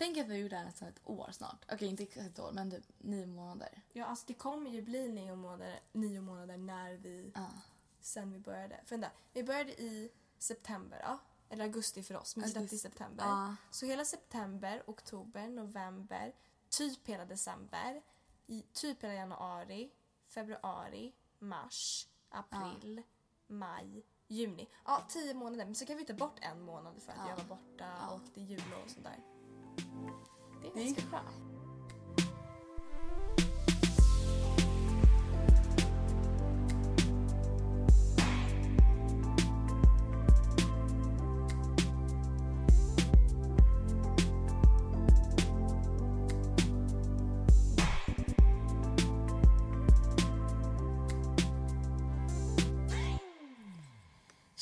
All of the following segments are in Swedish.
Tänk att vi har gjort det här nästan ett år snart. Okej, inte exakt ett år, men typ nio månader. Ja, alltså det kommer ju bli nio månader, nio månader när vi, Ja. sen vi började. För vänta, vi började i september, ja. Eller augusti för oss, men vi släppte i september. Ja. Så hela september, oktober, november, typ hela december, i, typ hela januari, februari, mars, april, maj, juni. Ja, tio månader. Men så kan vi ta bort en månad för att Ja. jag var borta och det är jul och sånt där. Det är ganska bra.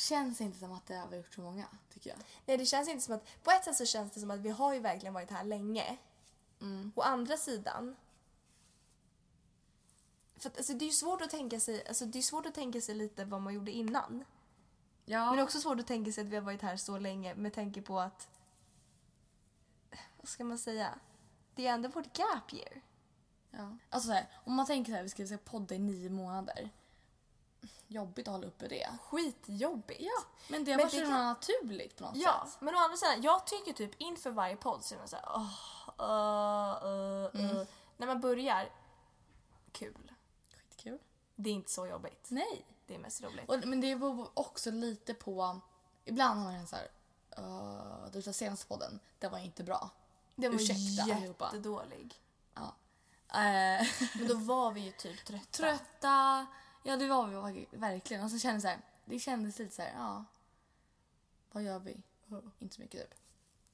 Känns inte som att det har gjort så många, tycker jag. Nej, det känns inte som att... På ett sätt så känns det som att vi har ju verkligen varit här länge. Mm. Å andra sidan... För att, alltså, det är ju svårt att tänka sig, alltså, det är svårt att tänka sig lite vad man gjorde innan. Ja. Men det är också svårt att tänka sig att vi har varit här så länge med tanke på att... Vad ska man säga? Det är ändå vårt gap year. ja. Alltså så här, om man tänker så här, vi ska podda i nio månader. Jobbigt att hålla uppe det. Skitjobbigt. Ja, men det Men var så kan- naturligt på något Ja, sätt. men å andra sidan, jag tycker typ inför varje podd så är man såhär åh, uh, uh, uh. När man börjar, kul. Skitkul. Det är inte så jobbigt. Nej. Det är mest roligt. Och, men det beror också lite på... Ibland har man en så här... Uh, det var senaste podden, det var inte bra. Det var Ursäkta jättedålig. Ja. Men då var vi ju typ trötta. trötta. Ja, det var vi verkligen. Och så kändes det så här, det kändes lite så här, ja. Vad gör vi? Inte så mycket typ.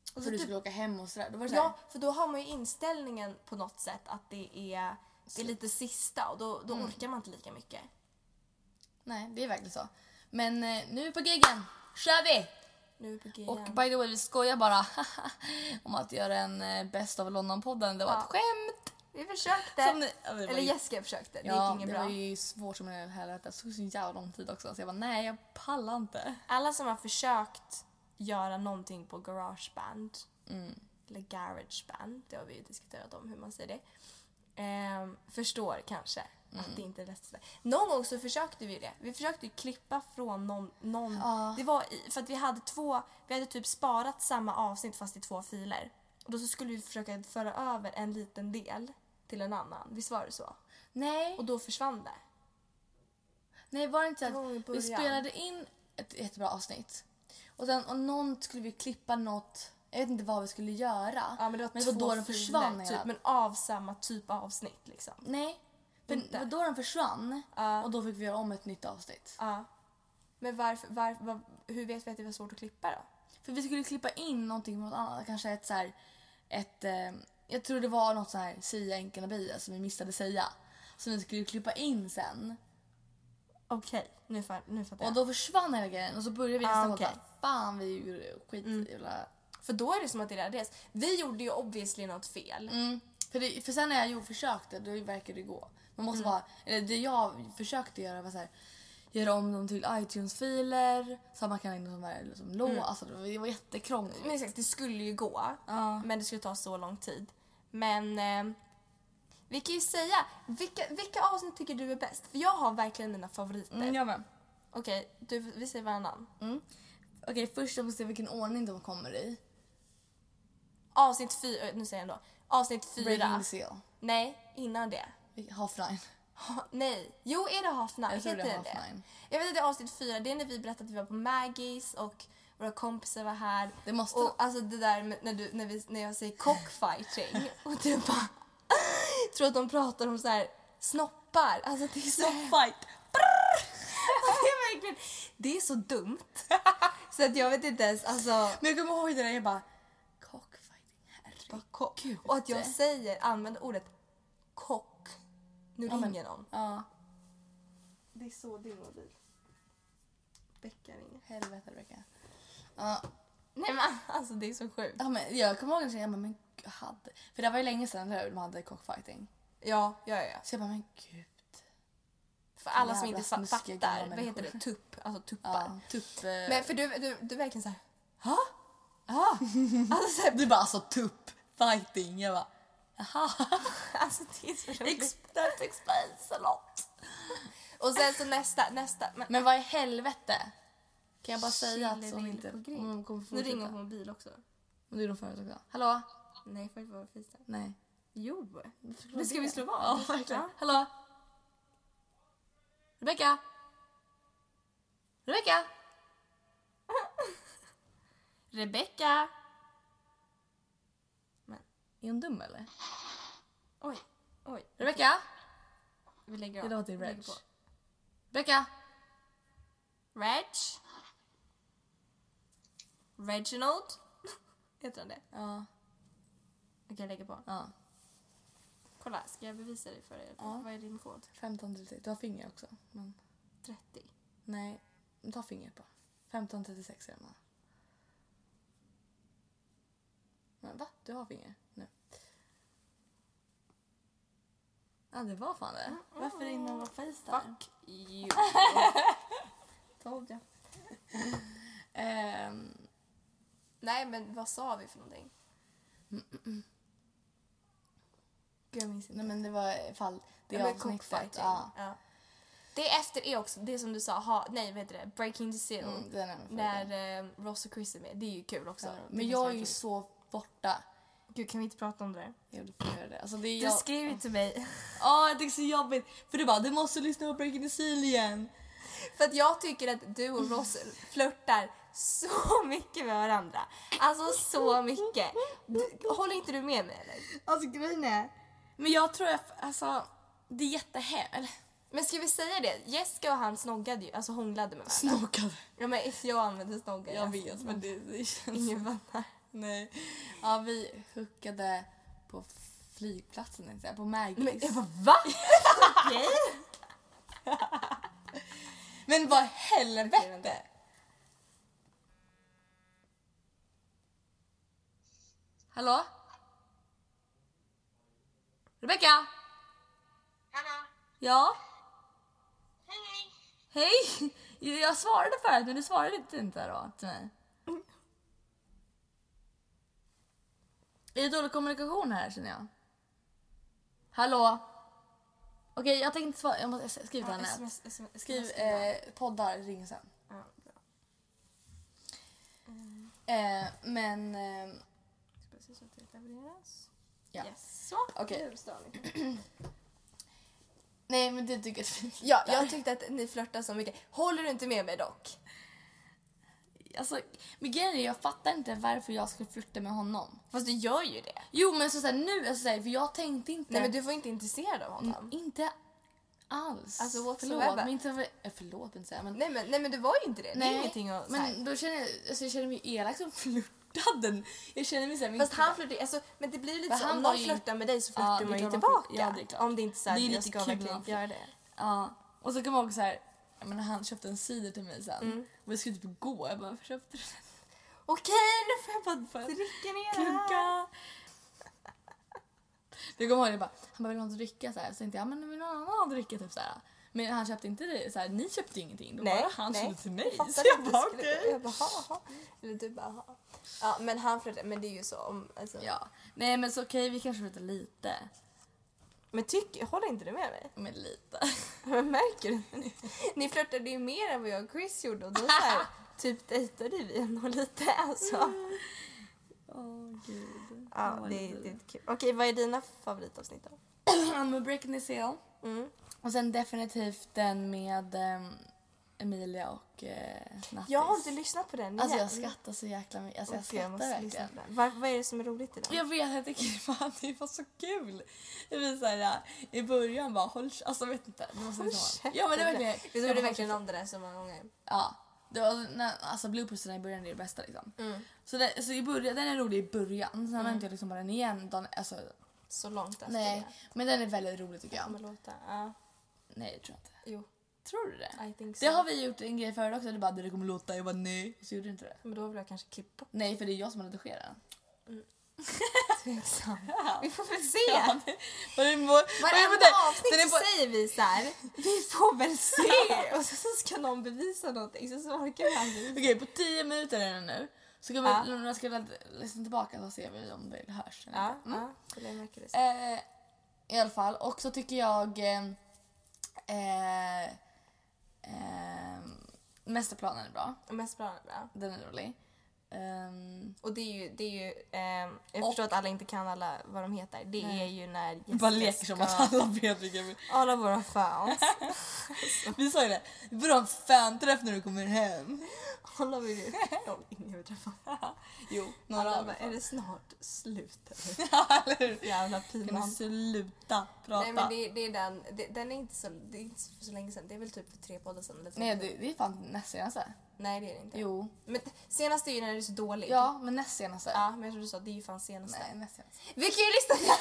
Och så För du typ, skulle åka hem och sådär. Då var det så här, ja, för då har man ju inställningen på något sätt att det är, det är lite sista och då, då orkar man inte lika mycket. nej, det är verkligen så. Men eh, nu på giggen kör vi! Nu på G Och by the way, vi skojar bara om att göra en eh, Best of London-podden. Det var Ja. ett skämt! Vi försökte. Ni, ja, det var Eller ju- Jessica försökte. Det Ja, gick inget det bra. var ju svårt som en helvete. Det tog så jävla lång tid också. Så jag bara, nej jag pallar inte. Alla som har försökt göra någonting på garageband Mm. eller garageband, det har vi ju diskuterat om hur man säger det, ehm, förstår kanske Mm. att det inte är lätt. Någon gång så försökte vi det. Vi försökte klippa från någon... någon Ja. Det var i, för att vi hade två, vi hade typ sparat samma avsnitt fast i två filer. Och då så skulle vi försöka föra över en liten del till en annan. Visst var det så? Nej, Och då försvann det. nej var det inte så att vi spelade in ett jättebra avsnitt. Och sen och någon skulle vi klippa något, jag vet inte vad vi skulle göra. Ja, men det var Men det var då den filer, försvann hela- typ, men av samma typ av avsnitt liksom. Nej, för Inte. det var då den försvann. Ja. Och då fick vi göra om ett nytt avsnitt. Ja. Men varför, varför, var, hur vet vi att det var svårt att klippa då? För vi skulle klippa in någonting något annat. Kanske ett så här, ett, eh, jag tror det var något så här Sia och Bia som vi missade säga. Som vi skulle klippa in sen. Okej, nu, fa- nu fattar Och jag. då försvann hela grejen och så började vi nästa Ah, ah, okej. okay. Fan vi gjorde skit Mm. jävla... För då är det som att det raderas. Vi gjorde ju obviously något fel. Mm. För, det, för sen när jag gjorde, försökte då verkade det gå. Man måste Mm. bara, eller det jag försökte göra var så här, göra om dem till iTunes-filer så att man kan lägga dem där liksom, lås. Mm. Alltså, det var- jättekrångligt. Men exakt, det skulle ju gå. Ja. Men det skulle ta så lång tid. Men eh, vi kan ju säga, vilka, vilka avsnitt tycker du är bäst? För jag har verkligen mina favoriter. Mm, jag med. Okej, du, vi säger varannan. Mm. Okej, först måste se vilken ordning de kommer i. Avsnitt fyra, nu säger jag ändå. Avsnitt Breaking fyra. the seal. Nej, innan det. Half nine. Ha, nej, jo är det Half Nine? Jag tror det Heter är half nine. Jag vet att det är avsnitt fyra, det är när vi berättade att vi var på Maggies och våra kompisar var här. Det måste... Och alltså det där med, när, du, när, vi, när jag säger cockfighting och du bara tror att de pratar om så här snoppar. Alltså det är så... fight! det, är verkligen, det är så dumt. Så att jag vet inte ens, alltså... Men jag kommer ihåg det där, jag bara... Cockfighting, herregud. Bara. Och att jag säger, använder ordet kock. Nu Ja, men- ringer någon. Ja, Det är så din mobil. Becka ringer. helvete Rebecka. Ja, Nej men alltså det är så sjukt. ja, men jag kommer ihåg att jag bara, men gud, hade... För det var ju länge sedan eller hur, de hade cockfighting. Ja, ja, ja. Så jag bara, men gud. För alla som inte fattar, vad heter det? Tupp. Alltså tuppar. Ja, typ... eh, Men för du, du, du är verkligen så här. Ha? Ja. alltså så här, Du bara, alltså tupp. fighting. Jag bara, jaha. Alltså det är så roligt. Ex- That explains a lot. Och sen så nästa, nästa. Men, Men vad i helvete? Kan jag bara säga att hon inte... hon kommer nu ringer hon på mobil också. Men det gjorde hon förut också. Hallå? Nej, får inte vara Facetime. Nej. Jo. Men ska vi slå vad? Ja, verkligen. Hallå? Rebecka? Rebecka? Rebecka! Är hon dum eller? Oj, oj. Rebecka? Vi lägger Det av. låter Lägger Reg. på. Rebecka? Reg? Reginald? Heter han det? Ja. Okej, jag lägger på. ja. Kolla, ska jag bevisa dig för dig? Ja. Vad är din kod? 15.36. Du har finger också. Men 30. nej, ta fingret bara. 15.36 är det med. Men va? Du har finger nu. Ja, det var fan det. Varför hon på Facetime? Fuck you. Told you. Ehm, Nej, men vad sa vi för någonting? Gud, jag minns inte. nej men det var i fall det Ja, men avsnittet. cockfighting. Ja. Ja. Det är efter är också, det som du sa, ha, nej vad heter det, Breaking the Seal. Mm, den är med när eh, Ross och Chris är med. Det är ju kul också. Ja, Det Men måste jag vara är ju kul. så borta. Gud, kan vi inte prata om det där? Jag vill få göra det. Alltså det Du jag... skrev ju till mig. Ja, tycker det är så jobbigt. För du bara, du måste lyssna på Breaking the Seal igen. För att jag tycker att du och Ross flörtar så mycket med varandra. Alltså så mycket. Du, håller inte du med mig eller? Alltså grejen är... Men jag tror jag, alltså, det är jättehemskt. Men ska vi säga det? Jessica och han snoggade ju, alltså hånglade med varandra. Snockade. Ja men jag använder snogga. Jag vet, men det, det känns... Ingen fattar. Nej. Ja, vi hookade på flygplatsen, på Men Maggis. jag bara va? Okej. Men vad Okej, helvete! Hallå? Rebecka? Hallå? Ja? Hej, Hej! Jag svarade förut, men du svarade inte då till mig. Är det dålig kommunikation här känner jag? Hallå? Okej, jag tänkte inte svara. Jag måste skriva till henne. sms, sms, Skriv eh, poddar, ring sen. Ja, bra. Eh, men... Eh, så att det levereras. Ja. Yes. Så, Okej. nu står ni. nej, men du tycker att vi Ja, jag tyckte att ni flörtar så mycket. Håller du inte med mig dock? Alltså, men grejen är, jag fattar inte varför jag skulle flytta med honom. Fast du gör ju det. Jo, men så, så här, nu, alltså, så här, för jag tänkte inte... Nej men du var inte intresserad av honom. Inte alls. Alltså, förlåt, men inte... eh, Förlåt, inte säga, men... Nej men, nej men du var ju inte det. Det är ingenting att... här. Men då känner jag, alltså, jag känner mig elak som flörtade. Jag känner mig såhär... Fast han flörtar alltså, men det blir lite så om någon flörtar med dig så Ja, flörtar det är man ju man tillbaka. Ja, det är klart. Om det inte är så här, Det är jag lite ska kul verkligen man göra det. Ja. Och så kommer jag också såhär... Menar, han köpte en cider till mig sen. Mm. Och vi skulle typ gå. Jag bara, varför köpte du den? Okej, nu får jag bara Får dricka ner. Klunka! Jag kommer ihåg det bara, han bara vill ha något att dricka så här. Så tänkte jag, men vill någon annan dricka typ så här. Men han köpte inte det, så här, ni köpte ingenting. Då Nej, bara han nej. köpte till mig. Jag Så jag bara okej. Jag bara, ha. Eller du bara, ha. Ja, men han flörtar, men det är ju så om... Alltså. Ja, nej men så okej vi kanske flyttar lite. Men tyck, håller inte du med mig? Men lite. Men märker du? Ni, ni flörtade ju mer än vad jag och Chris gjorde och då så här, typ dejtade vi ändå lite alltså. Åh gud. Ja, det, är- det är kul. Okej, vad är dina favoritavsnitt då? I'm a breaking the seal. Mm. Och sen definitivt den med ehm, Emilia och eh, Nattis. Jag har inte lyssnat på den Alltså jag skrattar så jäkla mycket. Alltså jag jag skrattar måste lyssna verkligen. på den. Var, vad är det som är roligt i den? Jag vet, jag tycker fan det var så kul. Det var så här, i början bara håll Alltså jag vet inte. Det Håll ja men det är verkligen. Vi jag gjorde bara, verkligen om det där så många gånger. Ja. Det var, när, alltså bloopersarna i början är det bästa liksom. Mm. Så, det, så i början, den är rolig i början. Sen har inte jag liksom bara den igen. dagen- Alltså, Så långt efter nej. det. Men den är väldigt rolig tycker jag. låta. Ja, Nej jag tror inte. jo. Tror du det? So. Det har vi gjort en grej förut också. Du bara det kommer låta. Jag bara nej. Så gjorde du inte det. Men då vill jag kanske klippa Nej för det är jag som har redigerat. Tveksam. Vi får väl se. Ja, det, vad det, det Varenda det? avsnitt Den är så på- säger vi så här. vi får väl se. Och så, så ska någon bevisa någonting så, så orkar vi aldrig. Okej, på 10 minuter är den nu. Ska vi, Ja. när jag ska lyssna tillbaka så ser vi om det hörs. Ja, inte. Mm. ja, det märka det. Eh, I alla fall. Och så tycker jag... Eh, eh, Mästerplanen är bra. Mest bra, bra. Den är rolig. Ehm, Och det är ju, det är ju ehm, jag förstår att alla inte kan alla vad de heter. Det Nej. är ju när Jessica bara leker som att alla vet vilka vi... Alla våra fans. Vi sa ju det. Vi borde ha en fanträff när du kommer hem. alla vill ju... Ingen vill träffa. Jo, några Alla bara, är det snart slut eller? Ja, eller hur? Jävla du pinsamt. sluta prata? Nej men det, det är den, det, den är inte så, det är inte så länge sedan. Det är väl typ för tre poddar sedan. Nej, det, det är fan näst senaste. Nej det är det inte. Jo. Men senast är ju när det är så dåligt. Ja, men näst senaste. Ja, men jag tror du sa det är ju fan senaste. Nej, näst senaste. Vi kan ju lyssna!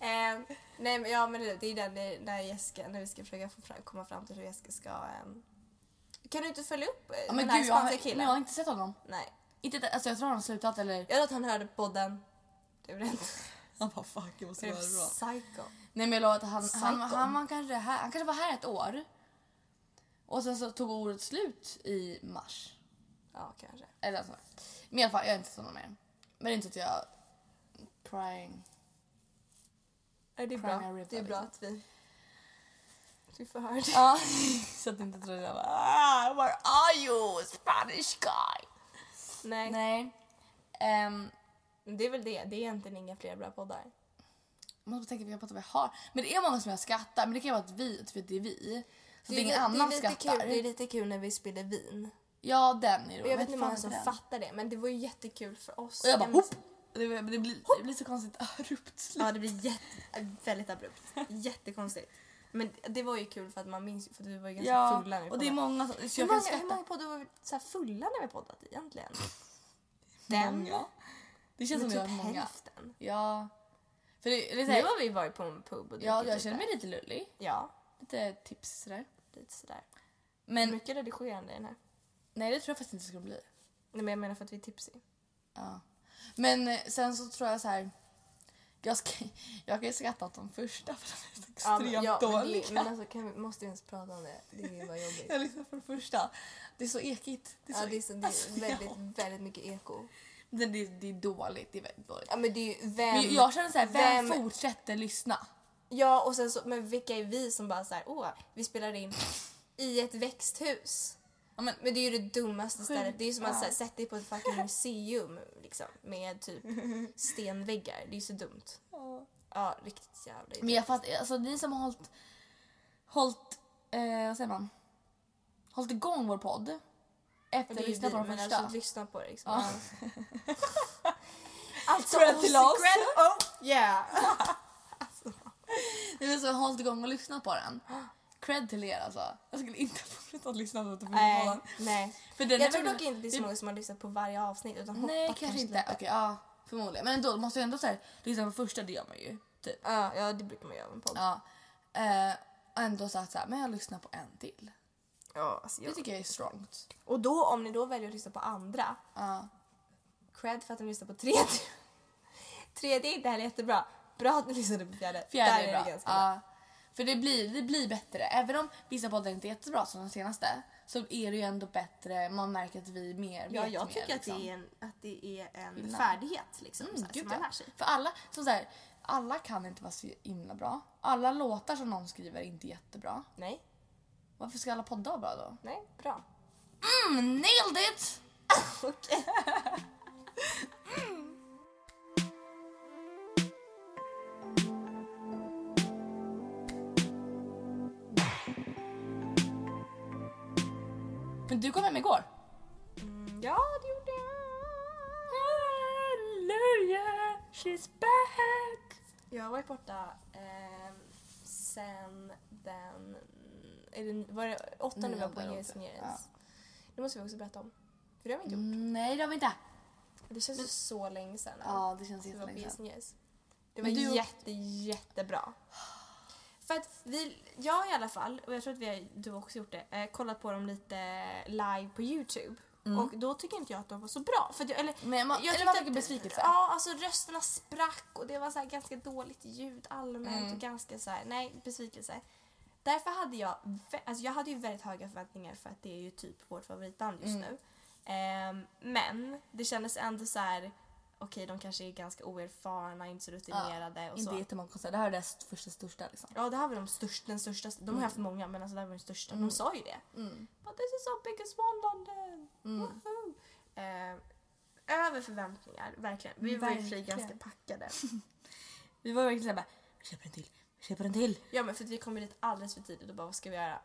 eh, nej men ja men det, det är den det är när Jessica, när vi ska försöka få fram, komma fram till hur Jessica ska... ehm, kan du inte följa upp eh, Ja, men den här gud, jag, har- spanska men killen? jag har inte sett honom. Nej. Inte, alltså jag tror han har slutat eller... Jag tror att han hörde podden. Det är rätt. Han bara fuck, jag måste Det är vara bra. psycho. Nej men jag lovar att han, han, han, var kanske här, han kanske var här ett år. Och sen så tog året slut i mars. Ja kanske. Eller så. Men i alla fall, jag har inte honom mer. Men det är inte att jag... Crying. Nej, det är bra. river, Det är bra att vi, vi får höra det. Ja, så att du inte tror att jag bara ah, Where are you Spanish guy? Nej. Nej. Men Det är väl det. Det är egentligen inga fler bra poddar. jag måste tänka vilka poddar vi har. Men det är många som jag skrattar, men det kan ju vara att vi, att det är vi. Så det är ingen annan det är lite skrattar. kul, Det är lite kul när vi spiller vin. Ja, den är rolig. Jag vet inte hur många som den? fattar det, men det var ju jättekul för oss. Och jag bara hopp! Det, det, blir, det blir så konstigt abrupt slut. Ja, det blir jätte, väldigt abrupt. Jättekonstigt. Men det var ju kul för att man minns för att vi var ju ganska Ja, fulla när vi och det är många som... Så hur, många, hur många poddar var vi så fulla när vi poddat egentligen? Den? Många. Det känns Men som typ jag har många. hälften. Ja. För det, det är så Nu här, har vi varit på en pub och ja, jag känner mig lite lullig. Ja, Lite tips sådär. Lite sådär. Men Mycket redigerande i den här. nej, det tror jag faktiskt inte det skulle bli. Nej, men jag menar för att vi är tipsy. Ja. Men eh, sen så tror jag så här. Jag, ska, jag kan ju skratta åt de första för de är så extremt men, ja, men, dåliga. det, men alltså, kan vi, måste vi ens prata om det? Det är ju bara jobbigt. Jag lyssnar på det första. Det är så ekigt. Det är, så, Ja, det är, så, det Alltså, är väldigt, ja. väldigt mycket eko. det, det, det är dåligt. Det är väldigt dåligt. Ja, men det är ju vem... Men jag känner så här, vem, vem- fortsätter lyssna? Ja, och sen så, men vilka är vi som bara så här, åh, vi spelar in i ett växthus. Ja, men, Men det är ju det dummaste stället. Det är ju som att Ja. sätta dig på ett fucking museum liksom, med typ stenväggar. Det är ju så dumt. Ja, riktigt jävla men jag fattar, alltså ni som har hållit, hållit, eh, vad säger man? Hållit igång vår podd. Efter att är ju lyssna vi, på de men första. alltså lyssna på det liksom. Ja. Ja. alltså, Cred till oss. Cred, oh, yeah. Ni som har hållit igång och lyssnat på den. Cred till er alltså. Jag skulle inte fortsätta att lyssna på den. nej, nej. För den Jag tror dock inte det är så många som har lyssnat på varje avsnitt utan Nej, kanske inte. Okej, ja. Förmodligen. Men ändå, måste jag ändå så här, lyssna på första, det gör man ju. Typ. Ja, ja, det brukar man göra med en podd. Ja. Eh, och ändå sagt så här, men jag lyssnar på en till. Ja, alltså, Det jag... tycker jag är strongt. Och då, om ni då väljer att lyssna på andra, Ja. cred för att ni lyssnar på tredje. tredje är inte heller jättebra. Bra att ni lyssnade på fjärde. Fjärde Där är det bra. ganska bra. Ja. För det blir, det blir bättre. Även om vissa poddar inte är jättebra som den senaste så är det ju ändå bättre. Man märker att vi mer Ja, vet jag mer, tycker att, liksom. det är en, att det är en färdighet liksom, Mm, så här, gud, som man lär sig. För alla, så här, alla kan inte vara så himla bra. Alla låtar som någon skriver är inte jättebra. Nej, Varför ska alla poddar vara bra då? nej, bra. Mm, nailed it! Okej. Igår. Mm, ja, det gjorde jag. Hallelujah, she's back! Jag har varit borta eh, sen den... Är det, var det åttonde vi var på åttonde. Yes? Det måste vi också berätta om. För det har vi inte gjort. Mm, nej, det har vi inte. Det känns ju så länge sedan. Ja, det känns jättelänge sedan. Yes. Det var Men du- jätte, jättebra. För att vi, jag i alla fall, och jag tror att vi har, du har också gjort det, eh, kollat på dem lite live på Youtube. Och då tycker inte jag att de var så bra. För jag, eller, Men man, jag eller man fick att- besvikelse. Ja, alltså rösterna sprack och det var så här ganska dåligt ljud allmänt Mm. och ganska så här, nej, besvikelse. Därför hade jag, alltså jag hade ju väldigt höga förväntningar för att det är ju typ vårt favoritband just Mm. nu. Ehm, men det kändes ändå så här. Okej de kanske är ganska oerfarna, inte så rutinerade och Inte så. jättemånga konserter. Det här är deras första största liksom. Ja det här var de största, den största, de har haft många men alltså det här var den största. De sa ju det. Mm. But this is so big as one London! Woohoo! Ehm, över förväntningar, verkligen. Vi var i och för sig Verkligen. ganska packade. Vi var verkligen såhär bara, vi köper en till, vi köper en till. Ja men för att vi kom dit alldeles för tidigt och bara vad ska vi göra?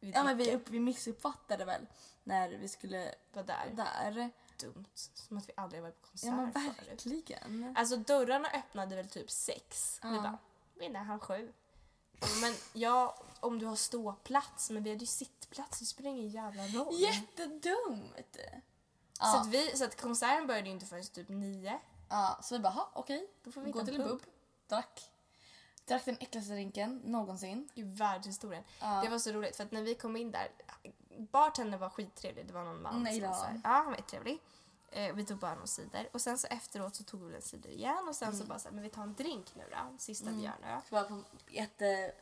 Vi Ja men vi, upp, vi missuppfattade väl när vi skulle var där. där. Dumt. Som att vi aldrig varit på konsert Ja men förut. verkligen. Alltså dörrarna öppnade väl typ sex. Vi Ja. bara, vi är där halv sju. Men ja, om du har ståplats, men vi hade ju sittplats, det spelar ingen jävla roll. Jättedumt! Så, Ja. att vi, så att konserten började ju inte förrän typ nio. Ja, så vi bara, "Ha, okej, då får vi Gå till en pub. pub. Drack. Drack den äckligaste drinken någonsin. I världshistorien. Ja. Det var så roligt för att när vi kom in där, bartendern var skittrevlig, det var någon man Nej, som var. Ja, han var trevlig. Eh, vi tog bara några sidor och sen så efteråt så tog vi en cider igen och sen Mm. så bara så här, men vi tar en drink nu då, sista vi gör nu. Var på jätte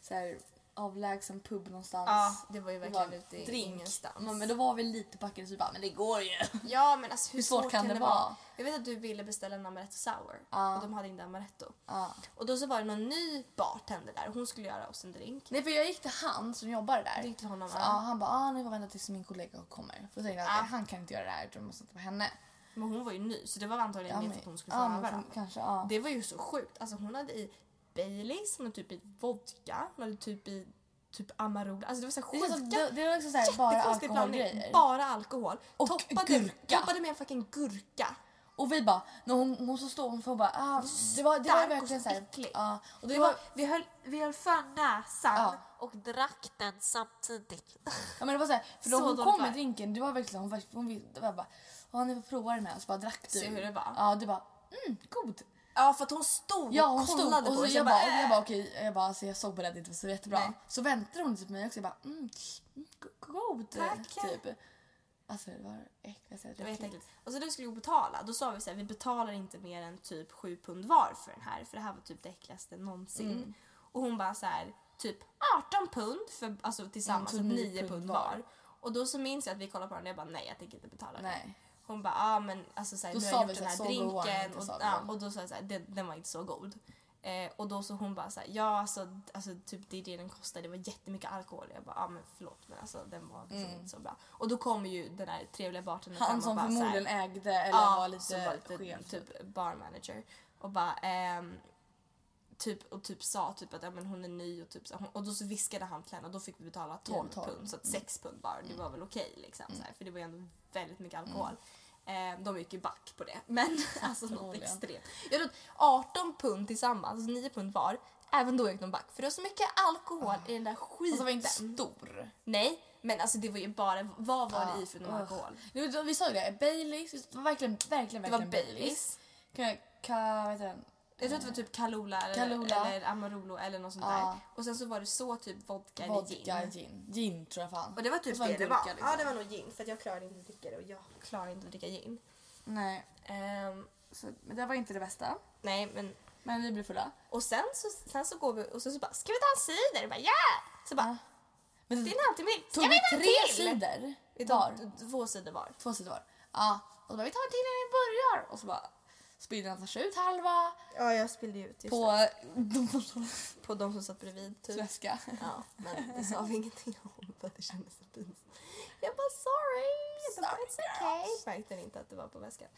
så här, avlägsen pub någonstans. Ja, det var ju verkligen var ute i ingenstans. Ja, men då var vi lite packade så vi bara, men det går ju. Ja men alltså hur, Hur svårt kan det vara? Jag vet att du ville beställa en amaretto sour Ja. och de hade inte amaretto. Ja. Och då så var det någon ny bartender där och hon skulle göra oss en drink. Nej för jag gick till han som jobbade där. Det gick till honom Så, ja, han bara, ah, ni får vänta tills min kollega kommer. För då tänkte jag att Ja. han kan inte göra det här utan måste på henne. Men hon var ju ny så det var antagligen mer för att hon skulle få ja, men kanske, ja. Det var ju så sjukt. Alltså hon hade i Baileys, hon hade typ i vodka, hon hade typ i typ Amarula. Alltså det var så här sjuka, det, det var också så här, bara alkoholgrejer. Bara alkohol. Och toppade, gurka. Toppade med en fucking gurka. Och vi bara, när hon, hon så står hon får bara, ah, det var, det var verkligen så här, ja. Och det Det var, var, vi, höll, vi höll för näsan Ja. och drack den samtidigt. ja men det var så här, för då Så hon kom med drinken, det var verkligen, hon, hon, hon, var bara, ja ni får prova den här och så bara drack du. Se hur det var. Ja, du bara, mm, god. Ja för att hon stod Ja och hon stod kollade och på så jag bara, äh. jag bara okej, jag bara alltså jag såg på inte var så jättebra. Nej. Så väntade hon lite på mig också, jag bara mm, go- god. Tack. Typ. Alltså det var äckligt. Det var jätteäckligt. Och så vi skulle och betala, då sa vi så här, vi betalar inte mer än typ 7 pund var för den här, för det här var typ det äckligaste någonsin. Mm. Och hon bara så här, typ 18 pund för, alltså tillsammans, Mm, så så 9 pund var. Och då så minns jag att vi kollade på den och jag bara nej jag tänker inte betala det. Hon bara ah, men alltså så här, Då sa har gjort den här, så drinken och, ja, då. och då sa jag så här, den, den var inte så god. Eh, och då så hon bara så här, ja alltså, alltså typ det är det den kostar, det var jättemycket alkohol. Jag bara ja ah, men förlåt men alltså den var liksom inte så bra. Och då kommer ju den här trevliga bartendern Mm. Han fram och som bara så här, förmodligen ägde eller var lite, som var lite skev. Typ. typ bar manager och bara ehm, typ och typ sa typ att ja, men hon är ny och typ så, hon, och då så viskade han till henne och då fick vi betala 12 12. pund så att 6 pund bara det var väl okej liksom så här, för det var ju ändå väldigt mycket alkohol. Eh, de gick ju back på det men alltså något Förmodligen. extremt. Jag tror att 18 pund tillsammans, alltså 9 pund var, även då gick de back för det var så mycket alkohol i den där skiten. Alltså var inte stor. Nej men alltså det var ju bara, vad var det i för någon ugh. alkohol? Vi sa ju det, Baileys, det var verkligen, verkligen, Det var verkligen Baileys. Ka, vad heter den? Jag tror att det var typ Kalula eller, Kalula. eller Amarolo eller något sånt där. Och sen så var det så typ vodka, Vodka, eller gin. gin. Gin tror jag fan. Och det var typ Och så en det det var. liksom. Ja det var nog gin för att jag klarade inte att dricka det och jag klarar inte att dricka gin. Nej, Ehm, så, men det var inte det bästa. nej men Men vi blev fulla. och sen så, sen så går vi och så, så bara ska vi ta en cider? Jag bara ja! Så bara Ja. Men det är en halvtimme till. Ska tog vi ta en tre till? sidor Vi var. tog två sidor var. Två sidor var. Ja. Och då bara, vi tar en till när vi börjar. Och så bara spydde Natasha ut halva Ja jag spillde ut just på på de som satt bredvid typ. väska. Ja, men det sa vi ingenting om för att det kändes så pinsamt. Jag bara sorry, jag bara, Sorry, it's okay. Märkte inte att det var på väskan.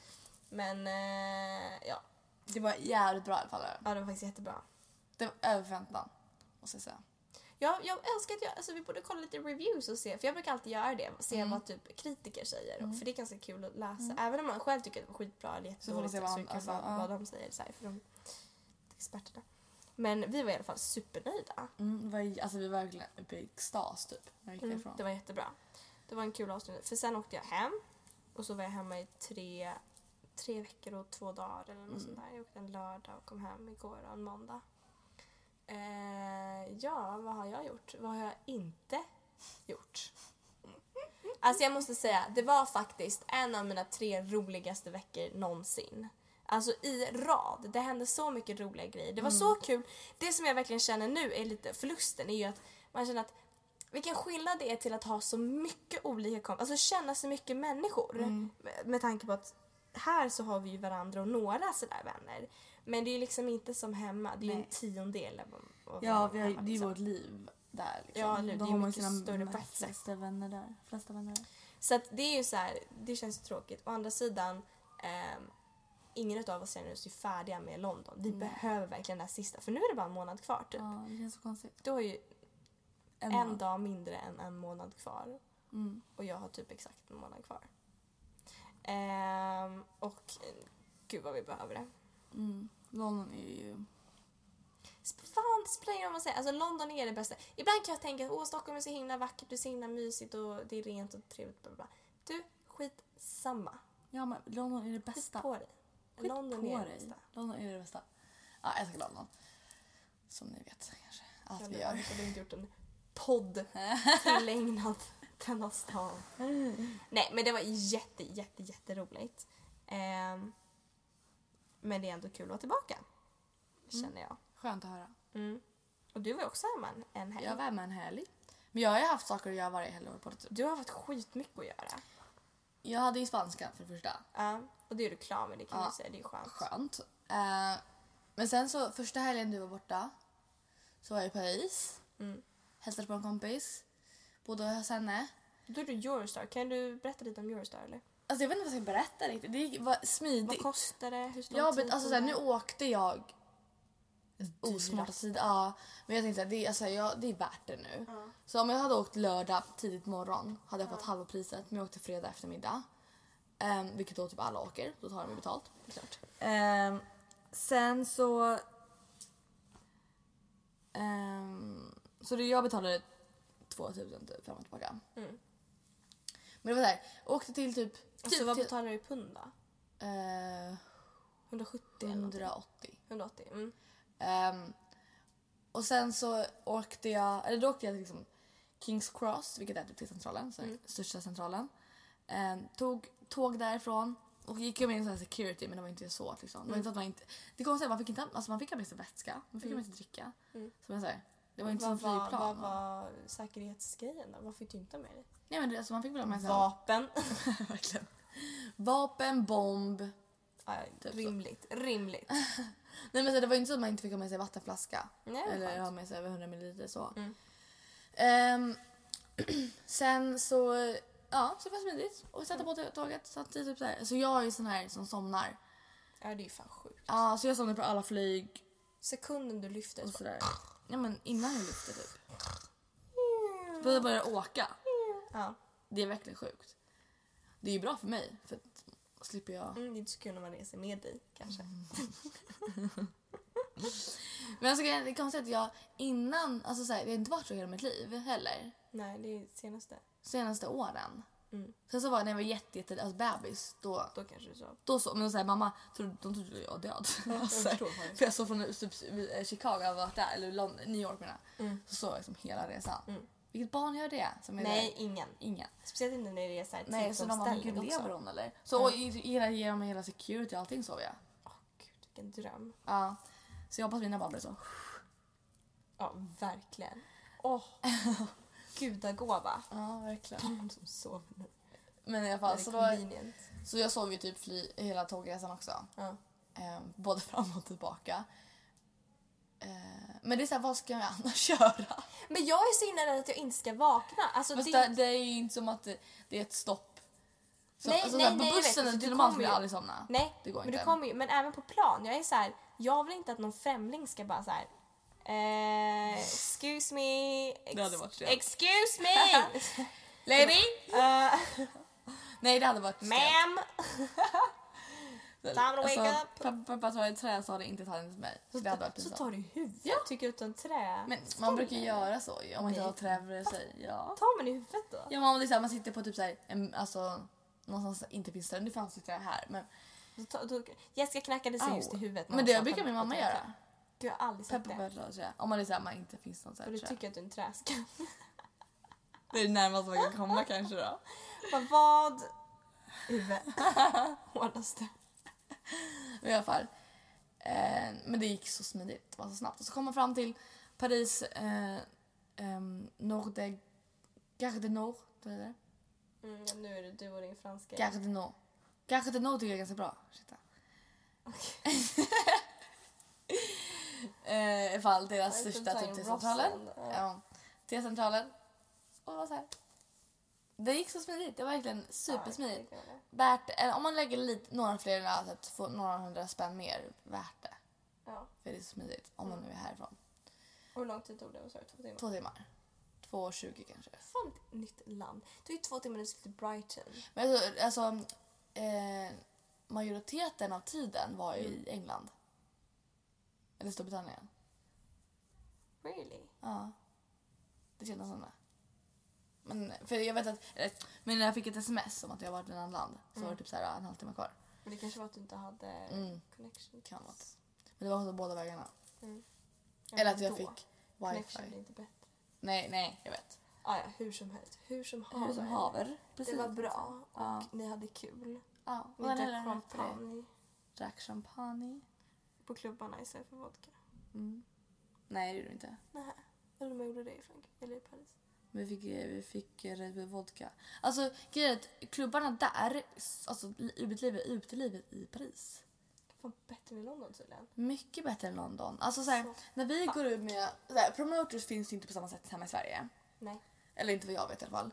Men eh, ja, Det var jävligt bra i alla fall. ja, det var faktiskt jättebra. Det var över förväntan. Måste jag säga. Ja, jag älskar att jag, alltså, vi borde kolla lite reviews och se, för jag brukar alltid göra det, se Mm. vad typ kritiker säger. För det är ganska kul att läsa. Även om man själv tycker att det var skitbra eller Så jättedåligt så, vad så han- kan vad, de säger. Så här, för de experterna. Men vi var i alla fall supernöjda. Mm, var, alltså, vi var verkligen uppe i extas typ. Mm, det var jättebra. Det var en kul avslutning. För sen åkte jag hem och så var jag hemma i tre, tre veckor och två dagar eller något Mm. sånt där. Jag åkte en lördag och kom hem igår och en måndag. Eh, ja, vad har jag gjort? Vad har jag inte gjort? Alltså jag måste säga, det var faktiskt en av mina tre roligaste veckor någonsin. Alltså i rad. Det hände så mycket roliga grejer. Det var så kul. Det som jag verkligen känner nu är lite förlusten är ju att man känner att vilken skillnad det är till att ha så mycket olika kompisar, alltså känna så mycket människor. Med, med tanke på att här så har vi ju varandra och några sådär vänner. Men det är liksom inte som hemma, det är ju en Nej. tiondel av, av Ja, vi har, hemma, det är ju liksom. vårt liv där. Liksom. Ja, nu, det Då är har man mycket sina större flesta vänner där. Flesta vänner där. Så att det är ju så här, det känns tråkigt. Å andra sidan, ehm, ingen av oss känner oss ju färdiga med London. Vi behöver verkligen det här sista, för nu är det bara en månad kvar typ. Ja, det känns så konstigt. Du har ju En, en dag mindre än en månad kvar. Mm. Och jag har typ exakt en månad kvar. Ehm, och eh, gud vad vi behöver det. Mm. London är ju... Fan, det spelar ingen roll vad man säger. Alltså London är det bästa. Ibland kan jag tänka att Åh, Stockholm är så himla vackert, det är så himla mysigt och det är rent och trevligt. Bla bla. Du, skit samma. Ja, men London är det Skit bästa. på dig. Skit London på är det dig. bästa. London är det bästa. Ja, jag älskar London. Som ni vet kanske. Allt Ja, vi gör. har vi inte gjort en podd tillägnad denna stad. Nej, men det var jätte, jätte, jätteroligt. Ehm, men det är ändå kul att vara tillbaka. Känner jag. Skönt att höra. Mm. Och du var ju också hemma en- en helg. Jag var med en helg. Men jag har ju haft saker att göra varje helg på det. Du har haft skitmycket att göra. Jag hade ju spanska för det första. Ja, och det är du klar med, det kan Ja. du säga. Det är skönt. Skönt. Eh, men sen så första helgen du var borta så var jag i Paris. Mm. Hälsade på en kompis. Bodde hos henne. Då är du Eurostar. Kan du berätta lite om Eurostar eller? Alltså jag vet inte vad jag ska berätta riktigt. Det var smidigt. Vad kostar det? Hur lång Ja, men alltså såhär, nu åkte jag osmarta Dyrast. tid. Ja, men jag tänkte att det, alltså, jag, det är värt det nu. Ja. Så om jag hade åkt lördag tidigt morgon hade jag fått halva priset. Men jag åkte fredag eftermiddag. Um, vilket då typ alla åker. Då tar de ju betalt. Klart. Ehm, sen så... ehm, så det, jag betalade 2000 typ fram och tillbaka. Mm. Men det var såhär, åkte till typ... Alltså typ vad till, betalar du i pund då? eh, 170 eller någonting? 180. 180? Mm. Ehm, och sen så åkte jag, eller då åkte jag till liksom Kings Cross, vilket är typ till centralen, så Mm. största centralen. Ehm, tog tåg därifrån och gick med i en security men det var inte svårt liksom. Det var inte att man inte, det konstiga man fick inte, alltså man fick ha med sig vätska, man fick ha med sig dricka. Mm. Så jag säger, det var inte som flygplan. vad var säkerhetsgrejen då? Vad fick du inte ha med dig? Nej men det, alltså man fick väl ha med sig Vapen. verkligen. Vapen, bomb. Ja, Typ så. rimligt. Rimligt. Nej men så det var inte så att man inte fick ha med sig vattenflaska. Nej, Eller skönt. ha med sig över 100 ml så. Mm. Ehm, sen så, ja, så det var smidigt. Och vi satte på tåget. Satt i typ så, här. så jag är ju sån här som somnar. Ja, det är ju fan sjukt. Ja, så jag somnar på alla flyg Sekunden du lyfter och så sådär. Ja men innan jag lyfte typ. Så jag börjar åka. Ja. Det är verkligen sjukt. Det är ju bra för mig för att slipper jag. Mm, det är inte så kul när man reser med dig kanske. Men alltså grejen är- det är konstigt att jag innan, alltså så här, det har inte varit så hela mitt liv heller. Nej, det är senaste. Senaste åren. Mm. Sen så var det när jag var jätte, jätte alltså bebis då Då kanske du sa. Då så, men så här, mamma trodde, de trodde jag var död. Alltså, faktiskt. för jag såg från typ, eh, Chicago, jag varit där, eller London, New York menar jag. Mm. Så såg jag liksom hela resan. Mm. Vilket barn gör det? Som är Nej, där? ingen. Ingen. Speciellt inte när det är så här Nej, så de bara, gud lever hon eller? Så i- hela, genom hela security och allting sov jag. Åh gud, vilken dröm. Ja. Så jag hoppas mina barn blir så. Ja, verkligen. Åh, gudagåva. Ja, verkligen. Barn som sover nu. Men i alla fall, så, då, så jag sov ju typ fly, hela tågresan också. Ja. Eh, både fram och tillbaka. Eh, men det är såhär, vad ska jag annars göra? Men jag är så inne i att jag inte ska vakna. Alltså, Fast det, det, det är ju inte som att det, det är ett stopp. Så, Nej, alltså, nej, såhär, nej, på vet, bussen alltså, normalt kommer vill jag aldrig somna. nej, det går men inte. du kommer ju, men även på plan. Jag är så här, jag vill inte att någon främling ska bara så här. Eh, excuse me. Det hade varit stelt. excuse me! Lady! Eh, Nej det hade varit ma'am! Time to wake alltså, up. Pappa, pappa tar ett trä så hade det inte tagit till mig. Så det hade varit Så tar du i huvudet. Ja. Tycker ut en trä. Men man brukar göra så om man inte har trä bredvid sig. Ja. Tar man i huvudet då? Ja men om det är så här, man sitter på typ en, alltså någonstans det inte finns trä. Nu fanns det trä här men, tar- då, Jessica knackade sig Au. just i huvudet. men det brukar min mamma göra. Gud, jag har aldrig sett Peppa det. trä. Om man är såhär, man inte finns något Och såhär du trä. tycker att du är en träskatt. Det är det närmaste man kan komma kanske då. Vad? vad? Huvud. Hårdaste. Men i alla fall. Eh, men det gick så smidigt, det var så snabbt. Och så kom man fram till Paris eh, eh, Nord Gare Nord, vad är det? Mm, nu är det du och din franska. Gare de Nord. Gare de Nord tycker jag är ganska bra. Ursäkta. eh, I fall deras största typ T-centralen. Ja. T-centralen. Och det var så här. Det gick så smidigt. Det var verkligen supersmidigt. Ja. Värt, om man lägger lite, några fler, alltså att få några hundra spänn mer, värt det. Ja. För det är så smidigt. Om man nu är härifrån. Och hur lång tid tog det? Vad sa? Två timmar? Två timmar. Två tjugo kanske. Fan, ett nytt land. Det är ju två timmar när du ska till Brighton. Men alltså, alltså eh, majoriteten av tiden var ju i England. Eller Storbritannien. Really? Ja. Det kändes som det. Men, för jag vet att, men när jag fick ett sms om att jag varit i ett annat land så var det typ så här en halvtimme kvar. Men det kanske var att du inte hade Mm. connection. Kan vara. Men det var på båda vägarna. Mm. Ja, Eller att jag då. fick Connection är wifi. inte bättre. Nej, nej, jag vet. Ah, ja, hur som helst. Hur som haver. Hur som haver. Precis. Det var bra och Ja. ni hade kul. Ja, Ni drack champagne Drack champagne. på klubbarna istället för vodka. Mm. Nej, det gjorde vi inte. Nej. Eller jag gjorde det i Frankrike eller i Paris. Vi fick, eh, vi fick eh, Red Bull vodka. Alltså grejen är att klubbarna där, alltså utelivet, utelivet i Paris. Fan bättre än London tydligen. Mycket bättre än London. Alltså så här, Så. när vi går ut med, så här, promoters finns ju inte på samma sätt hemma i Sverige. Nej. Eller inte vad jag vet i alla fall.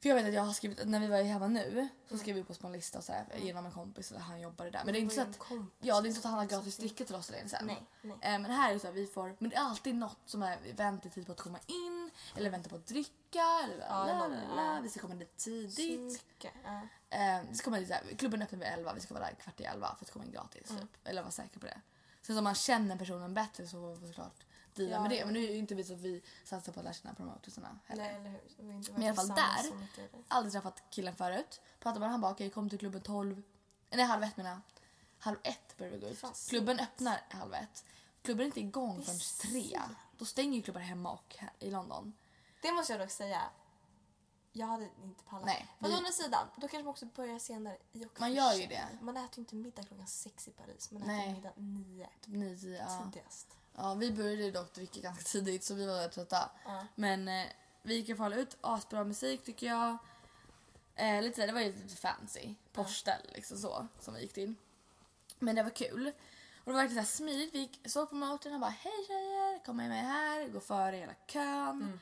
För jag vet att jag har skrivit, när vi var hemma nu så skrev vi på en lista och så här, genom en kompis där han jobbade där. Men det är inte så att, ja, det är inte så att han har gratis dricka till oss eller sen. Nej, nej. Eh, Men här är det så här, vi får, men det är alltid något som är väntetid på att komma in eller vänta på att dricka eller Ja, la, la, la, vi ska komma dit tidigt. Ja. Eh, vi ska komma dit så här, klubben öppnar vid 11, vi ska vara där kvart i 11 för att komma in gratis. Mm. Typ. Eller vara säker på det. Sen om man känner personen bättre så får vi såklart deala Ja, med det. Men nu är ju inte vi så att vi satsar på att lära känna promotersarna heller. Nej, eller hur. Men i alla fall där-? Aldrig träffat killen förut. Pratade med han bara okej kom till klubben 12. Nej halv ett menar. Halv ett börjar vi gå ut. Fan, sent. Klubben öppnar halv ett. Klubben är inte igång förrän tre. Då stänger ju klubbar hemma och här i London. Det måste jag dock säga. Jag hade inte pallat. Nej, Fast vi- å andra sidan, då kanske man också börjar senare i och Man gör ju det. Man äter ju inte middag klockan sex i Paris. Man äter Nej. middag nio Typ nio, ja. tidigast. Ja. Vi började dock dricka ganska tidigt så vi var rätt trötta. Ja. Men eh, vi gick i alla fall ut. Asbra musik tycker jag. Eh, lite, det var ju lite fancy. Postel liksom så som vi gick till. Men det var kul. Och det var verkligen så här smidigt. Vi gick, såg på motorn och bara hej tjejer, kom med mig här, gå före hela kön. Mm.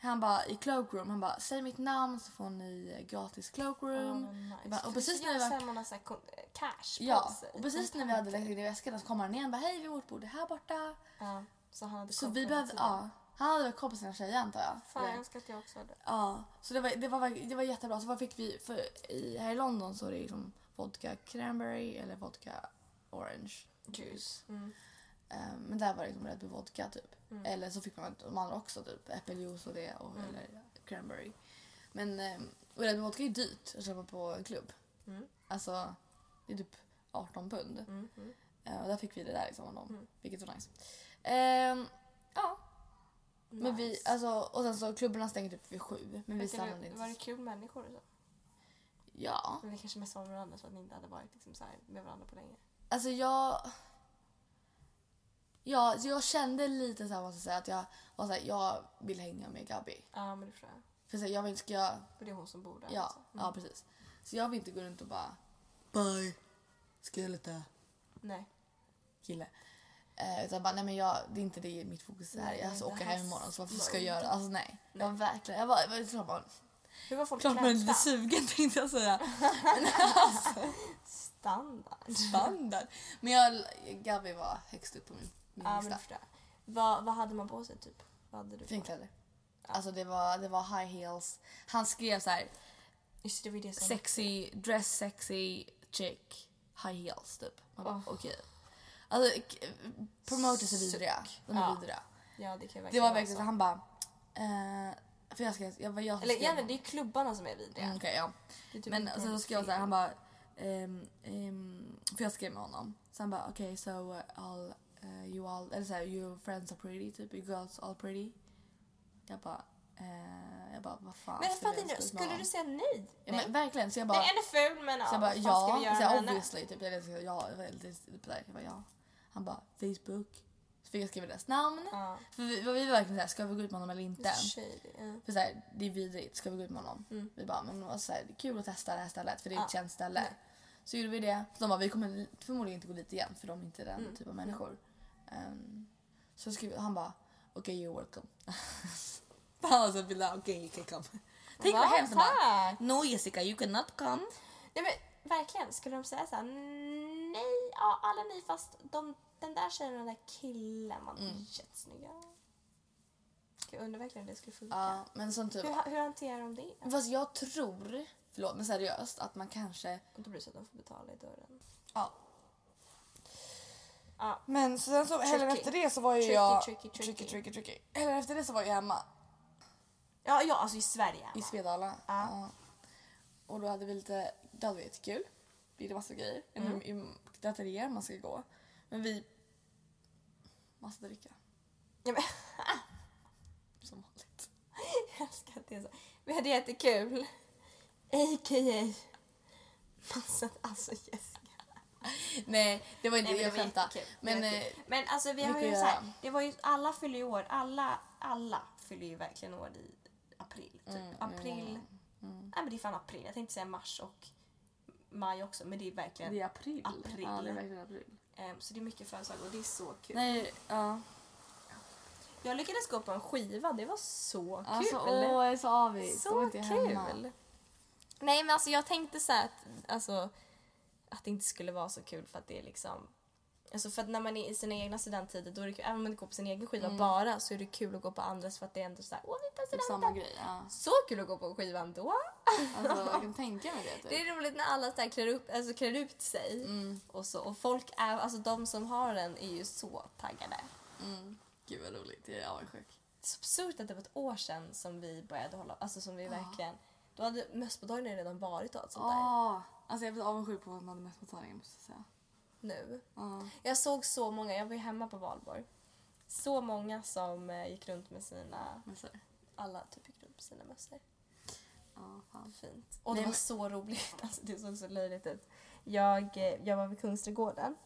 Han bara i cloakroom, han bara säg mitt namn så får ni eh, gratis cloakroom. Men nice. Jag bara, och precis när vi gör var- så här man har så här kon- cash på Ja, sig. och precis när vi hade lagt in i väskan så kommer han igen bara hej vi har vårt bord här borta. Ja, så han hade Så vi behövde, ja. Han hade väl koll på sina tjejer antar jag. Fan jag önskar att jag också hade. Ja, så det var, det var, det var jättebra. Så vad fick vi? För i, här i London så är det liksom vodka cranberry eller vodka orange juice. Mm. Ehm, men där var det liksom Red Bull vodka typ. Mm. Eller så fick man de andra också typ äppeljuice och det och, Mm. eller cranberry. Men um, och Red Bull vodka är dyrt att köpa på en klubb. Mm. Alltså det är typ 18 pund. Mm. Eh, och där fick vi det där liksom av dem. Mm. Vilket var nice. Ehm, ja, men vi, Nice. alltså, och sen så klubbarna stänger typ vid sju. Men vi stannade det, inte. var det kul människor och så? Ja. Men vi kanske mest var med varandra så att ni inte hade varit liksom så med varandra på länge. Alltså jag... Ja, så jag kände lite så här, måste jag säga, att jag var så här, jag vill hänga med Gabi. Ja men det förstår jag. För så här, jag vill, ska jag... För det är hon som bor där. Ja, alltså. Mm. ja, precis. Så jag vill inte gå runt och bara... Bye. Ska jag lite Nej. kille? Eh, utan bara, nej men jag, det är inte det mitt fokus är. Nej, Jag ska åka hem imorgon så varför var ska jag inte- göra det? Alltså nej. Nej. Jag verkligen, jag var, jag var klart man, Hur var folk klart man är lite sugen tänkte jag säga. Standard. Standard. Men jag, Gabi var högst upp på min Ja men förstår. Vad, vad hade man på sig typ? Vad hade du? Finkläder. Alltså det var, det var high heels. Han skrev så här Just det, det var det som... sexy, dress sexy chick, high heels typ. Man bara Oh. okej. Alltså k- promoters är vidriga. De är Ja. vidriga. Ja det kan Det var verkligen så så. han bara eh, för jag skrev, jag var jag Eller honom. det är klubbarna som är vidriga. Mm, okej, ja. Typ Men alltså, då helt skrev jag så här, fel. han bara ehm, ehm, för jag skrev med honom. Så han bara okej okay, so all uh, you all, eller såhär your friends are pretty typ, you girls all pretty. Jag bara, eh, jag bara vad fan Men fattar inte, skulle du säga nej? Ja, men verkligen så jag bara, Nej, en är ful men ja, så jag bara vad fan ska ja, vi göra så jag med henne? obviously typ, jag ja, jag lite typ jag bara ja. Han bara Facebook, Så fick jag skriva deras namn. Ja. För vi, vi var verkligen såhär, ska vi gå ut med honom eller inte? Shady. Ja. För såhär, det är vidrigt, ska vi gå ut med honom? Mm. Vi bara, men det var såhär, det är kul att testa det här stället för det är ett Ja. känt ställe. Nej. Så gjorde vi det. Så de bara, vi kommer förmodligen inte gå dit igen för de är inte den Mm. typ av människor. Ehm, så skrev, han bara, okej you're welcome. han var så okej okay, you can come. Tänk vad Va? hemskt. bara. No Jessica you cannot come. Nej men verkligen, skulle de säga såhär nej, ja alla ni fast de, den där tjejen och den där killen var Mm. jättesnygga. Jag undrar verkligen hur det skulle funka. Ja, men som typ. Hur, hur hanterar de det? Fast jag tror, förlåt men seriöst, att man kanske... Och då blir det så att de får betala i dörren. Ja. Ja. Men så sen så helgen efter det så var ju Tricky, jag... tricky, tricky. tricky, tricky, tricky. Helgen efter det så var jag hemma Ja, ja alltså i Sverige. i va? Svedala. Ja. Ja. Och då hade vi lite, det hade vi jättekul. Vi gjorde massa grejer. Mm. I, i ateljéer man ska gå. Men vi... Massa dricka. Ja, men, Som vanligt. jag älskar att det är så. Vi hade jättekul. A.k.a. Massa, alltså Jessica. Nej, det var inte, Nej, men jag det skämtar. jättekul. Men eh, men alltså vi har ju att så här, göra. det var ju, alla fyller ju år, alla, alla fyller ju verkligen år i april. Typ. Mm, april, mm. nej men det är fan april, jag tänkte säga mars och maj också men det är verkligen, det är april. April. Ja, det är verkligen april. ehm, så det är mycket födelsedagar och det är så kul. Nej, ja. Jag lyckades gå på en skiva, det var så kul. Alltså åh, jag är så var Så jag hemma. kul! Nej men alltså jag tänkte så här att, alltså, att det inte skulle vara så kul för att det är liksom Alltså för att när man är i sina egna studenttider då är det kul, även om man inte går på sin egen skiva Mm. bara så är det kul att gå på andras för att det är ändå såhär åh vi tar Typ samma grej. Ja. Så kul att gå på skivan då. Alltså, jag kan tänka mig det. Typ. Det är roligt när alla så här klär, upp, alltså klär ut sig Mm, och så och folk är, alltså de som har den är ju så taggade. mm. Gud vad roligt. Jag är avundsjuk. Det är så absurt att det var ett år sedan som vi började hålla, alltså som vi Ja. verkligen, då hade mösspodagen redan varit och allt sånt där. Åh, alltså jag blir avundsjuk på att man hade mest mottagning måste jag säga. Nu. Ja. Jag såg så många, jag var ju hemma på valborg. Så många som eh, gick runt med sina, så, alla typ gick runt med sina mössor. ja, fan. Fint. Och Nej, det var men- så roligt, alltså det såg så löjligt ut. Jag, eh, jag var vid Kungsträdgården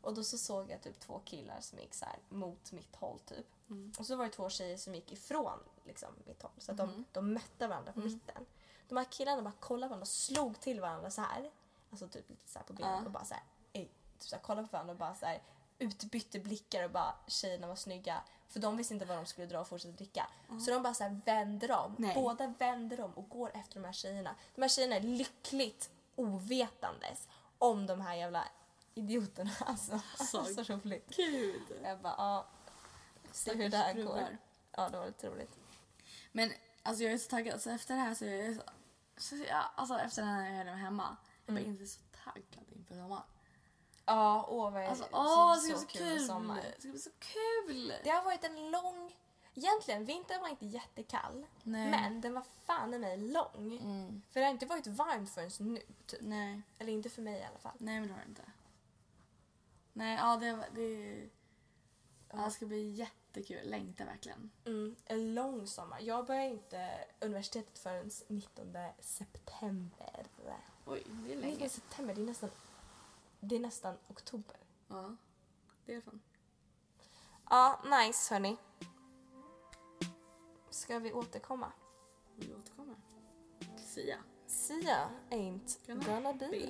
och då så såg jag typ två killar som gick så här mot mitt håll typ. Mm. Och så var det två tjejer som gick ifrån liksom, mitt håll. Så att Mhm. de, de mötte varandra på Mm. mitten. De här killarna bara kollade på varandra och slog till varandra så här. Alltså typ lite så här på benen Ja. och bara så här, ej, typ så här kollade på varandra och bara så här utbytte blickar och bara tjejerna var snygga. För de visste inte vad de skulle dra och fortsätta dricka. Så de bara så här vänder om. Nej. Båda vänder om och går efter de här tjejerna. De här tjejerna är lyckligt ovetandes om de här jävla idioterna. Alltså, Så så roligt. Gud. Jag bara, ja. Se hur det här går. Ja, det var lite roligt. Men alltså jag är så taggad. Så efter det här så är jag så, så ja, alltså efter den här helgen hemma. Jag Mm. inte så taggad inför sommaren. Ja, åh vad jag Alltså åh, det ska bli bli så kul. sommar. Det ska bli så kul. Det har varit en lång... Egentligen, vintern var inte jättekall. Nej. Men den var fan i mig lång. Mm. För det har inte varit varmt förrän nu, typ. Nej. Eller inte för mig i alla fall. Nej men det har det inte. Nej, ja det, det, ja, det ska bli jättekul. Längtar verkligen. Mm, en lång sommar. Jag börjar inte universitetet förrän 19 september. Oj, det är 19 länge. september, det är nästan, det är nästan oktober. Ja, det är det fan. Ja, nice hörni. Ska vi återkomma? Vi återkommer. Sia. Sia ain't Gonna gonna be Be.